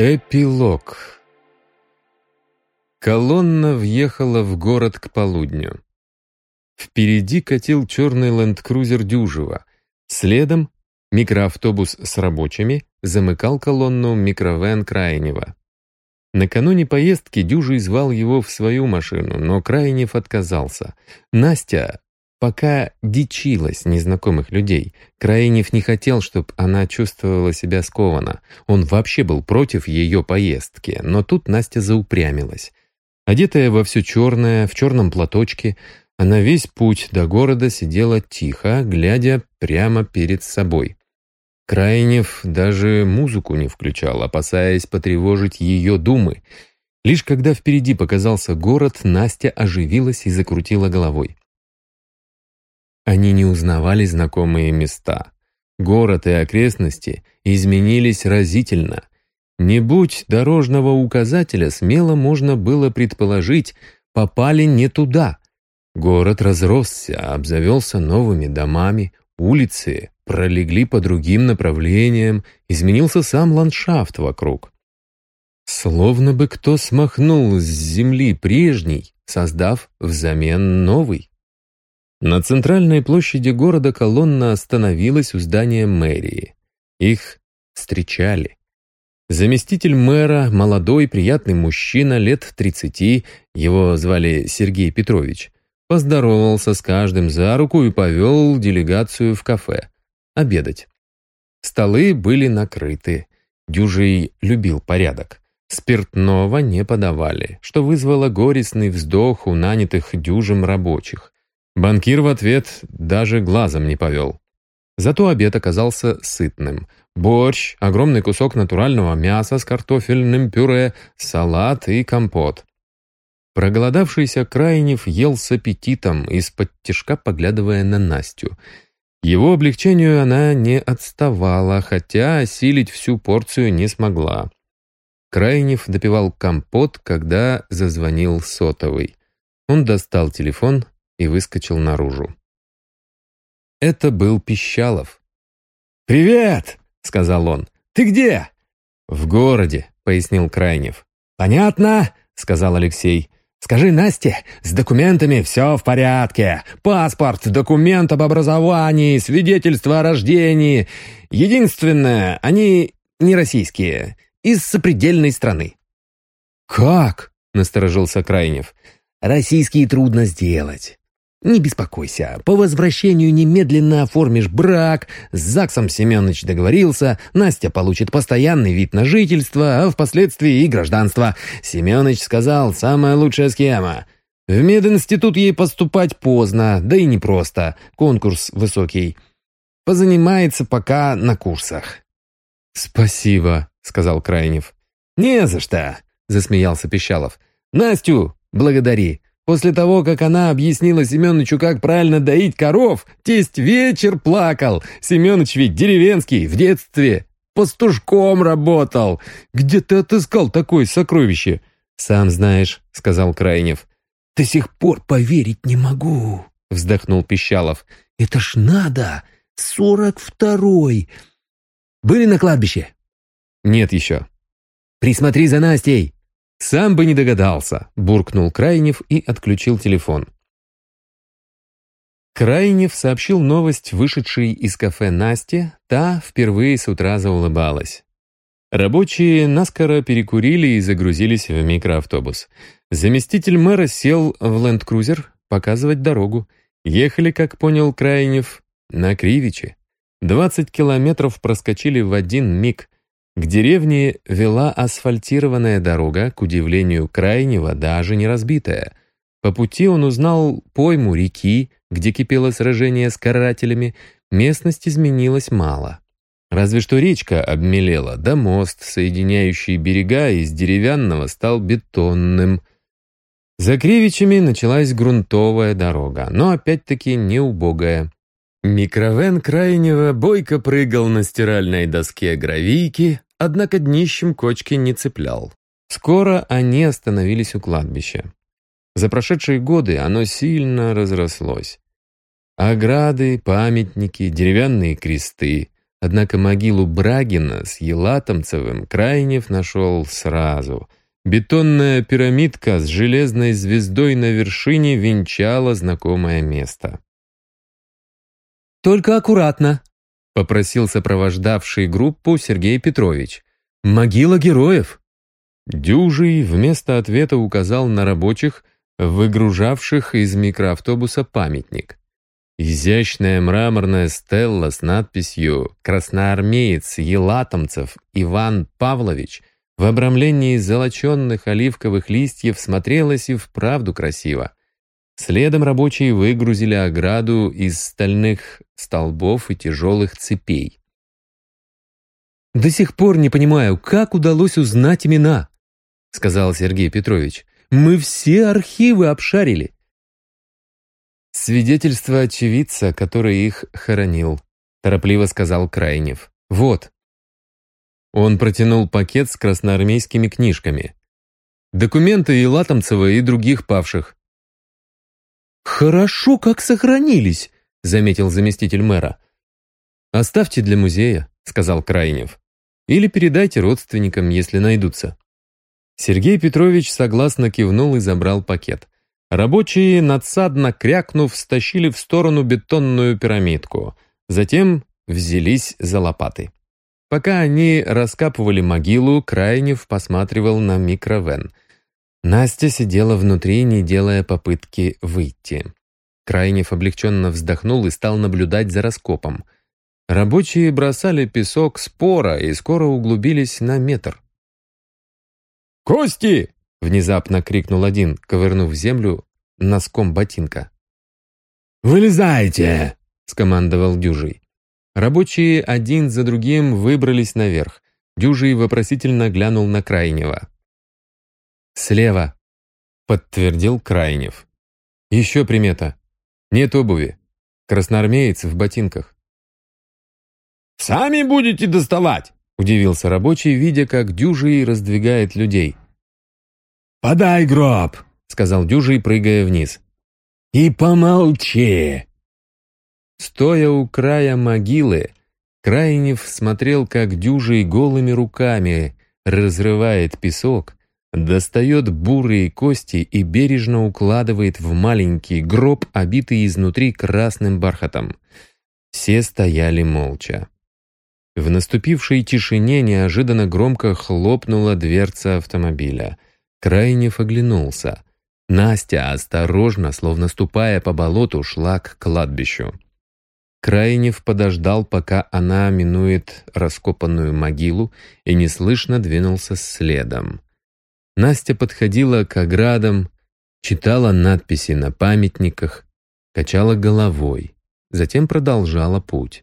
Эпилог Колонна въехала в город к полудню. Впереди катил черный ленд-крузер Дюжева. Следом микроавтобус с рабочими замыкал колонну микровен Крайнева. Накануне поездки Дюжий звал его в свою машину, но Крайнев отказался. Настя пока дичилась незнакомых людей. Крайнев не хотел, чтобы она чувствовала себя скованно. Он вообще был против ее поездки, но тут Настя заупрямилась. Одетая во все черное, в черном платочке, она весь путь до города сидела тихо, глядя прямо перед собой. Крайнев даже музыку не включал, опасаясь потревожить ее думы. Лишь когда впереди показался город, Настя оживилась и закрутила головой. Они не узнавали знакомые места. Город и окрестности изменились разительно. Не будь дорожного указателя, смело можно было предположить, попали не туда. Город разросся, обзавелся новыми домами, улицы пролегли по другим направлениям, изменился сам ландшафт вокруг. Словно бы кто смахнул с земли прежний, создав взамен новый. На центральной площади города колонна остановилась у здания мэрии. Их встречали. Заместитель мэра, молодой приятный мужчина лет 30, его звали Сергей Петрович, поздоровался с каждым за руку и повел делегацию в кафе. Обедать. Столы были накрыты. Дюжий любил порядок. Спиртного не подавали, что вызвало горестный вздох у нанятых дюжем рабочих. Банкир в ответ даже глазом не повел. Зато обед оказался сытным. Борщ, огромный кусок натурального мяса с картофельным пюре, салат и компот. Проголодавшийся Крайнев ел с аппетитом, из-под тишка поглядывая на Настю. Его облегчению она не отставала, хотя осилить всю порцию не смогла. Крайнев допивал компот, когда зазвонил сотовый. Он достал телефон, и выскочил наружу. Это был Пищалов. «Привет!» — сказал он. «Ты где?» «В городе», — пояснил Крайнев. «Понятно», — сказал Алексей. «Скажи Насте, с документами все в порядке. Паспорт, документ об образовании, свидетельство о рождении. Единственное, они не российские, из сопредельной страны». «Как?» — насторожился Крайнев. «Российские трудно сделать. Не беспокойся, по возвращению немедленно оформишь брак, с ЗАГСом Семенович договорился, Настя получит постоянный вид на жительство, а впоследствии и гражданство. Семенович сказал, самая лучшая схема. В мединститут ей поступать поздно, да и непросто, конкурс высокий. Позанимается пока на курсах. «Спасибо», — сказал Крайнев. «Не за что», — засмеялся Пищалов. «Настю благодари. После того, как она объяснила Семеновичу, как правильно доить коров, тесть вечер плакал. Семенович ведь деревенский, в детстве. Пастушком работал. Где ты отыскал такое сокровище? Сам знаешь, сказал Крайнев. До сих пор поверить не могу, вздохнул Пищалов. Это ж надо! Сорок второй! Были на кладбище? Нет еще. Присмотри за Настей, «Сам бы не догадался», — буркнул Крайнев и отключил телефон. Крайнев сообщил новость, вышедшей из кафе Насте, та впервые с утра заулыбалась. Рабочие наскоро перекурили и загрузились в микроавтобус. Заместитель мэра сел в ленд-крузер показывать дорогу. Ехали, как понял Крайнев, на Кривичи. Двадцать километров проскочили в один миг — к деревне вела асфальтированная дорога, к удивлению крайнего, даже не разбитая. По пути он узнал пойму реки, где кипело сражение с карателями. Местность изменилась мало. Разве что речка обмелела, да мост, соединяющий берега из деревянного, стал бетонным. За Кривичами началась грунтовая дорога, но опять-таки не убогая. Микровен крайнего бойко прыгал на стиральной доске гравийки, однако днищем кочки не цеплял. Скоро они остановились у кладбища. За прошедшие годы оно сильно разрослось. Ограды, памятники, деревянные кресты. Однако могилу Брагина с Елатомцевым Крайнев нашел сразу. Бетонная пирамидка с железной звездой на вершине венчала знакомое место. «Только аккуратно», — попросил сопровождавший группу Сергей Петрович. «Могила героев». Дюжий вместо ответа указал на рабочих, выгружавших из микроавтобуса памятник. Изящная мраморная стелла с надписью «Красноармеец Елатомцев Иван Павлович» в обрамлении золоченных оливковых листьев смотрелась и вправду красиво. Следом рабочие выгрузили ограду из стальных столбов и тяжелых цепей. «До сих пор не понимаю, как удалось узнать имена», — сказал Сергей Петрович. «Мы все архивы обшарили. «Свидетельство очевидца, который их хоронил», — торопливо сказал Крайнев. «Вот». Он протянул пакет с красноармейскими книжками. «Документы и Латомцева, и других павших». «Хорошо, как сохранились», — заметил заместитель мэра. «Оставьте для музея», — сказал Крайнев. «Или передайте родственникам, если найдутся». Сергей Петрович согласно кивнул и забрал пакет. Рабочие, надсадно крякнув, стащили в сторону бетонную пирамидку. Затем взялись за лопаты. Пока они раскапывали могилу, Крайнев посматривал на микровен. Настя сидела внутри, не делая попытки выйти. Крайнев облегченно вздохнул и стал наблюдать за раскопом. Рабочие бросали песок спора и скоро углубились на метр. «Кости!» — внезапно крикнул один, ковырнув землю носком ботинка. «Вылезайте!» — скомандовал Дюжий. Рабочие один за другим выбрались наверх. Дюжий вопросительно глянул на Крайнего. «Слева», — подтвердил Крайнев. «Еще примета. Нет обуви. Красноармеец в ботинках». «Сами будете доставать?» — удивился рабочий, видя, как Дюжий раздвигает людей. «Подай гроб!» — сказал Дюжий, прыгая вниз. «И помолчи!» Стоя у края могилы, Крайнев смотрел, как Дюжий голыми руками разрывает песок, достает бурые кости и бережно укладывает в маленький гроб, обитый изнутри красным бархатом. Все стояли молча. В наступившей тишине неожиданно громко хлопнула дверца автомобиля. Крайнев оглянулся. Настя осторожно, словно ступая по болоту, шла к кладбищу. Крайнев подождал, пока она минует раскопанную могилу и неслышно двинулся следом. Настя подходила к оградам, читала надписи на памятниках, качала головой, затем продолжала путь.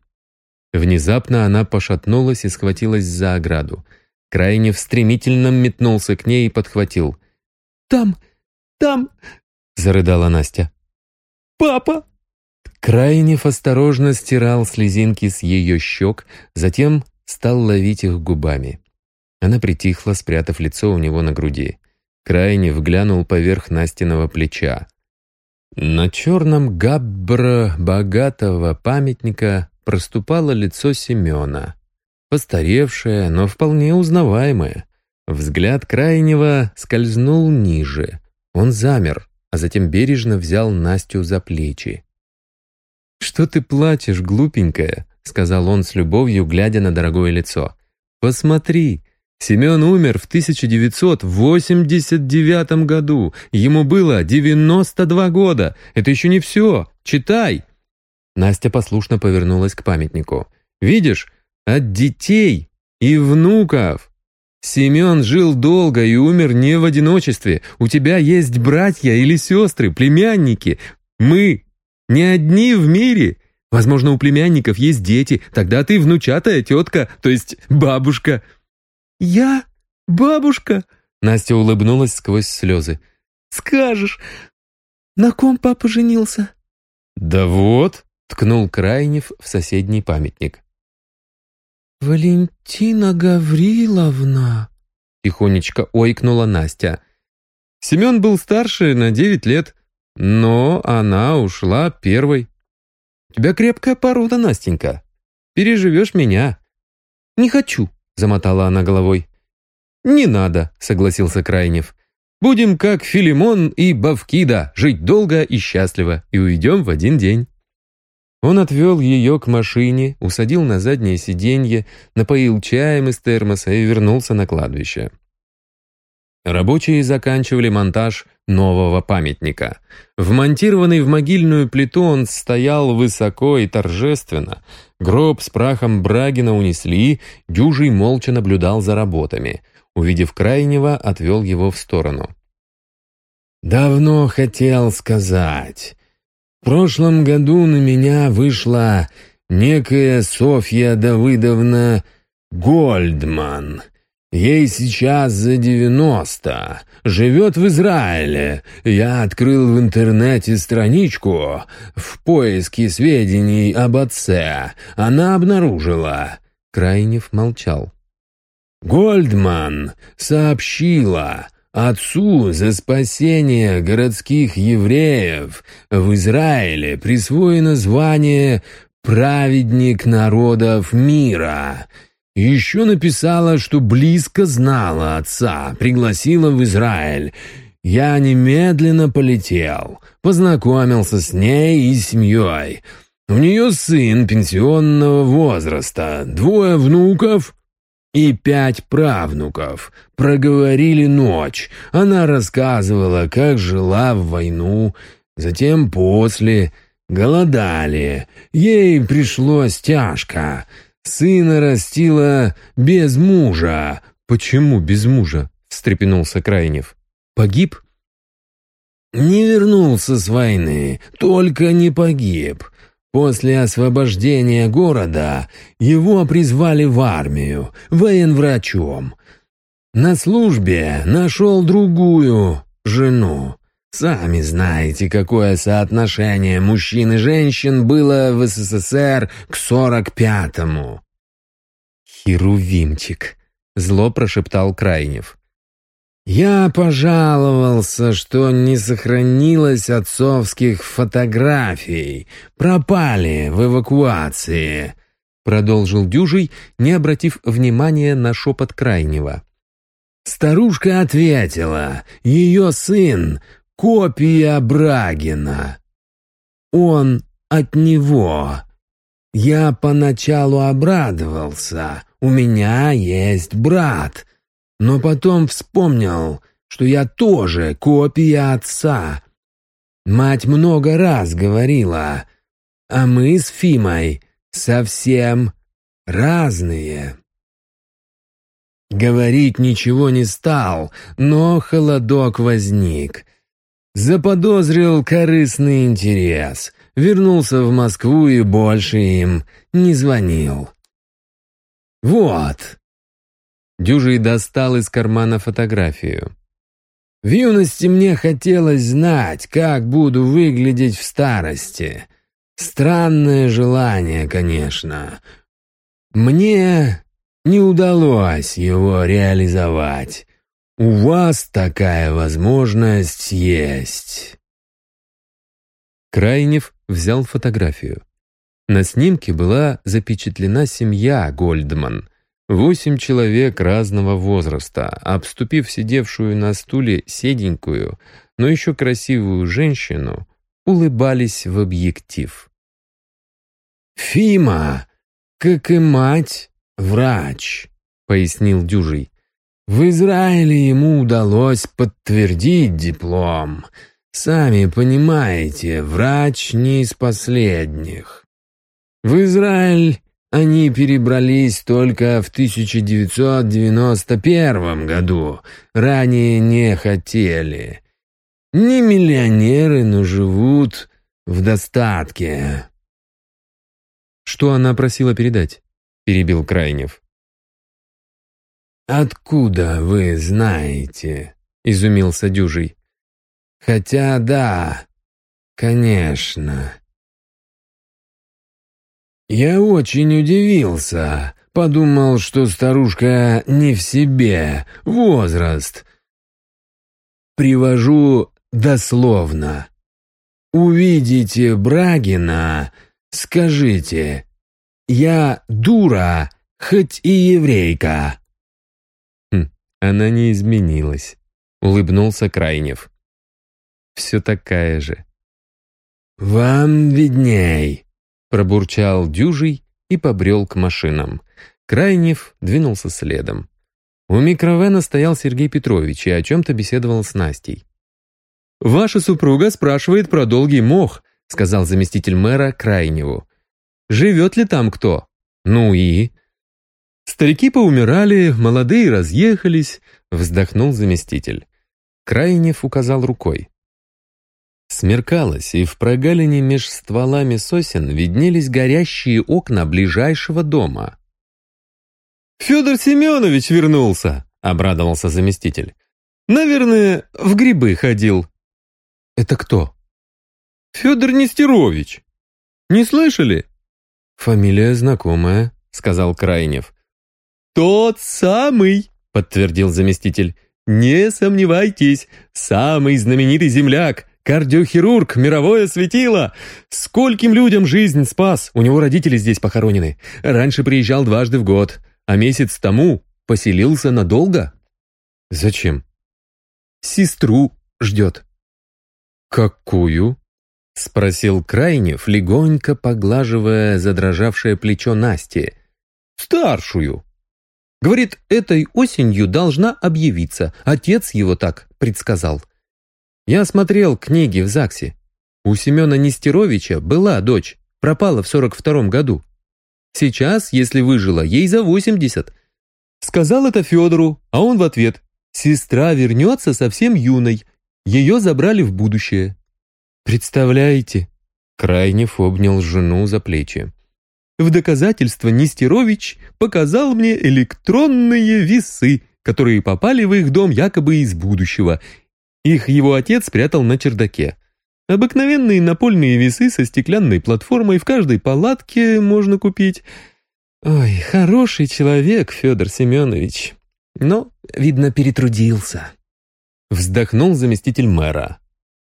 Внезапно она пошатнулась и схватилась за ограду. Крайнев стремительно метнулся к ней и подхватил. «Там, там!» — зарыдала Настя. «Папа!» Крайнев осторожно стирал слезинки с ее щек, затем стал ловить их губами. Она притихла, спрятав лицо у него на груди. Крайнев глянул поверх Настиного плеча. На черном габбро богатого памятника проступало лицо Семена. Постаревшее, но вполне узнаваемое. Взгляд крайнего скользнул ниже. Он замер, а затем бережно взял Настю за плечи. «Что ты плачешь, глупенькая?» — сказал он с любовью, глядя на дорогое лицо. «Посмотри, Семен умер в 1989 году. Ему было 92 года. Это еще не все. Читай!» Настя послушно повернулась к памятнику. «Видишь, от детей и внуков!» Семен жил долго и умер не в одиночестве. У тебя есть братья или сестры, племянники. Мы не одни в мире. Возможно, у племянников есть дети. Тогда ты внучатая тетка, то есть бабушка». «Я? Бабушка?» Настя улыбнулась сквозь слезы. «Скажешь, на ком папа женился?» «Да вот», — ткнул Крайнев в соседний памятник. «Валентина Гавриловна!» — тихонечко ойкнула Настя. Семен был старше на девять лет, но она ушла первой. У тебя крепкая порода, Настенька. переживешь меня». «Не хочу», — замотала она головой. «Не надо», — согласился Крайнев. «Будем как Филимон и Бавкида, жить долго и счастливо, и уйдем в один день». Он отвел ее к машине, усадил на заднее сиденье, напоил чаем из термоса и вернулся на кладбище. Рабочие заканчивали монтаж нового памятника. Вмонтированный в могильную плиту он стоял высоко и торжественно. Гроб с прахом Брагина унесли, Дюжий молча наблюдал за работами. Увидев крайнего, отвел его в сторону. «Давно хотел сказать. В прошлом году на меня вышла некая Софья Давыдовна Гольдман». Ей сейчас за девяносто. Живет в Израиле. Я открыл в интернете страничку в поиске сведений об отце. Она обнаружила. Крайнев молчал. Гольдман сообщила, Отцу за спасение городских евреев в Израиле присвоено звание «Праведник народов мира», еще написала, что близко знала отца, пригласила в Израиль. Я немедленно полетел, познакомился с ней и семьей. У нее сын пенсионного возраста, двое внуков и пять правнуков. Проговорили ночь. Она рассказывала, как жила в войну, затем после. Голодали. Ей пришлось тяжко. Сына растила без мужа. Почему без мужа? встрепенулся Крайнев. Погиб? Не вернулся с войны, только не погиб. После освобождения города его призвали в армию, военврачом. На службе нашел другую жену. Сами знаете, какое соотношение мужчин и женщин было в СССР к сорок пятому. «Херувимчик», — зло прошептал Крайнев. «Я пожаловался, что не сохранилось отцовских фотографий, пропали в эвакуации», — продолжил Дюжий, не обратив внимания на шепот Крайнего. Старушка ответила, ее сын Копия Брагина. Он от него. Я поначалу обрадовался, у меня есть брат, но потом вспомнил, что я тоже копия отца. Мать много раз говорила, а мы с Фимой совсем разные. Говорить ничего не стал, но холодок возник. Заподозрил корыстный интерес, вернулся в Москву и больше им не звонил. «Вот!» Дюжий достал из кармана фотографию. «В юности мне хотелось знать, как буду выглядеть в старости. Странное желание, конечно. Мне не удалось его реализовать. У вас такая возможность есть. Крайнев взял фотографию. На снимке была запечатлена семья Гольдман. Восемь человек разного возраста, обступив сидевшую на стуле седенькую, но еще красивую женщину, улыбались в объектив. «Фима, как и мать, врач», — пояснил Дюжий. В Израиле ему удалось подтвердить диплом. Сами понимаете, врач не из последних. В Израиль они перебрались только в 1991 году, ранее не хотели. Не миллионеры, но живут в достатке. «Что она просила передать?» — перебил Крайнев. «Откуда вы знаете?» — изумился Дюжий. «Хотя да, конечно». Я очень удивился, подумал, что старушка не в себе, возраст. Привожу дословно. Увидите Брагина, скажите я дура, хоть и еврейка». Она не изменилась, улыбнулся Крайнев. Все такая же. «Вам видней», — пробурчал дюжий и побрел к машинам. Крайнев двинулся следом. У микровена стоял Сергей Петрович и о чем-то беседовал с Настей. «Ваша супруга спрашивает про долгий мох», — сказал заместитель мэра Крайневу. «Живет ли там кто?» «Ну и?» «Старики поумирали, молодые разъехались», — вздохнул заместитель. Крайнев указал рукой. Смеркалось, и в прогалине меж стволами сосен виднелись горящие окна ближайшего дома. «Федор Семенович вернулся!» — обрадовался заместитель. «Наверное, в грибы ходил». «Это кто?» «Федор Нестерович. Не слышали?» «Фамилия знакомая», — сказал Крайнев. «Тот самый!» — подтвердил заместитель. «Не сомневайтесь, самый знаменитый земляк, Кардиохирург, мировое светило! Скольким людям жизнь спас! У него родители здесь похоронены. Раньше приезжал дважды в год, а месяц тому поселился надолго. Зачем? Сестру ждет. Какую? Спросил Крайнев, легонько поглаживая задрожавшее плечо Насти. Старшую. Говорит, этой осенью должна объявиться. Отец его так предсказал. Я смотрел книги в ЗАГСе. У Семена Нестеровича была дочь, пропала в 42-м году. Сейчас, если выжила, ей за 80. Сказал это Федору, а он в ответ «Сестра вернется совсем юной, ее забрали в будущее». Представляете? Крайнев обнял жену за плечи. В доказательство Нестерович показал мне электронные весы, которые попали в их дом якобы из будущего, их его отец спрятал на чердаке. Обыкновенные напольные весы со стеклянной платформой в каждой палатке можно купить. Ой, хороший человек, Федор Семенович. Но, видно, перетрудился. Вздохнул заместитель мэра.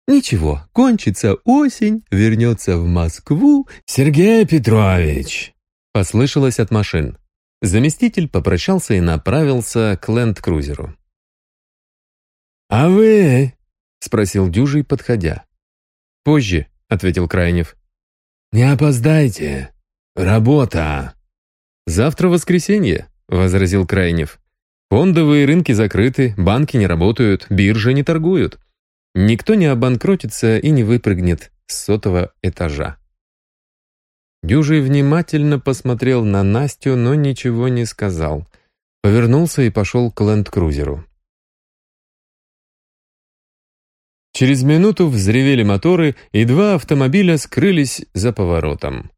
Ничего, кончится осень, вернется в Москву. Сергей Петрович! Послышалось от машин. Заместитель попрощался и направился к ленд-крузеру. «А вы?» — спросил Дюжий, подходя. «Позже», — ответил Крайнев. «Не опоздайте. Работа». «Завтра воскресенье», — возразил Крайнев. «Фондовые рынки закрыты, банки не работают, биржи не торгуют. Никто не обанкротится и не выпрыгнет с сотого этажа». Дюжий внимательно посмотрел на Настю, но ничего не сказал. Повернулся и пошел к ленд-крузеру. Через минуту взревели моторы, и два автомобиля скрылись за поворотом.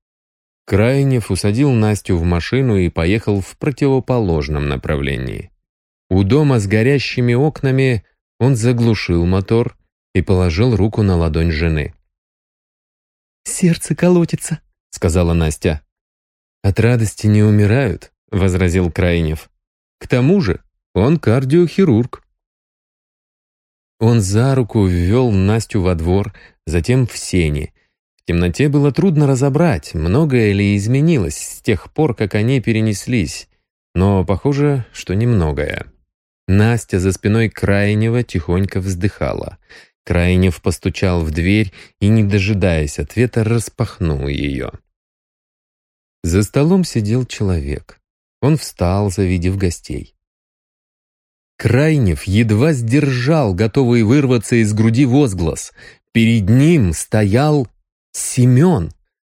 Крайнев усадил Настю в машину и поехал в противоположном направлении. У дома с горящими окнами он заглушил мотор и положил руку на ладонь жены. «Сердце колотится», — сказала Настя. «От радости не умирают», — возразил Крайнев. «К тому же он кардиохирург». Он за руку ввел Настю во двор, затем в сени. В темноте было трудно разобрать, многое ли изменилось с тех пор, как они перенеслись. Но похоже, что немногое. Настя за спиной Крайнего тихонько вздыхала. Крайнев постучал в дверь и, не дожидаясь ответа, распахнул ее. За столом сидел человек. Он встал, завидев гостей. Крайнев едва сдержал, готовый вырваться из груди возглас. Перед ним стоял Семен,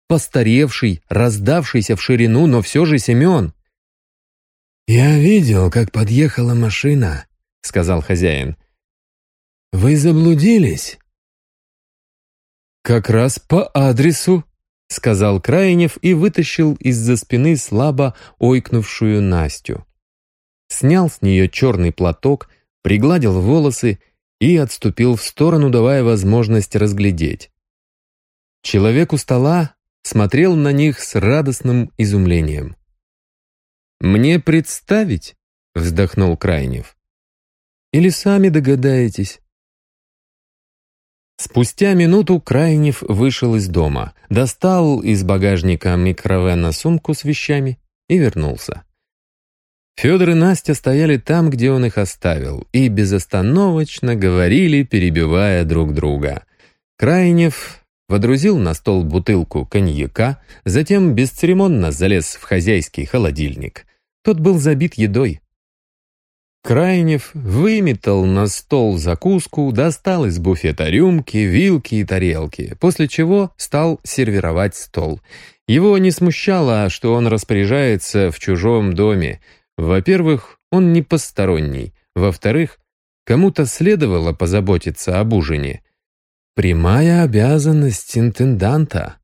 постаревший, раздавшийся в ширину, но все же Семен. «Я видел, как подъехала машина», — сказал хозяин. «Вы заблудились?» «Как раз по адресу», — сказал Крайнев и вытащил из-за спины слабо ойкнувшую Настю снял с нее черный платок, пригладил волосы и отступил в сторону, давая возможность разглядеть. Человек у стола смотрел на них с радостным изумлением. «Мне представить?» — вздохнул Крайнев. «Или сами догадаетесь?» Спустя минуту Крайнев вышел из дома, достал из багажника микровена сумку с вещами и вернулся. Федор и Настя стояли там, где он их оставил, и безостановочно говорили, перебивая друг друга. Крайнев водрузил на стол бутылку коньяка, затем бесцеремонно залез в хозяйский холодильник. Тот был забит едой. Крайнев выметал на стол закуску, достал из буфета рюмки, вилки и тарелки, после чего стал сервировать стол. Его не смущало, что он распоряжается в чужом доме. Во-первых, он не посторонний. Во-вторых, кому-то следовало позаботиться об ужине. Прямая обязанность интенданта.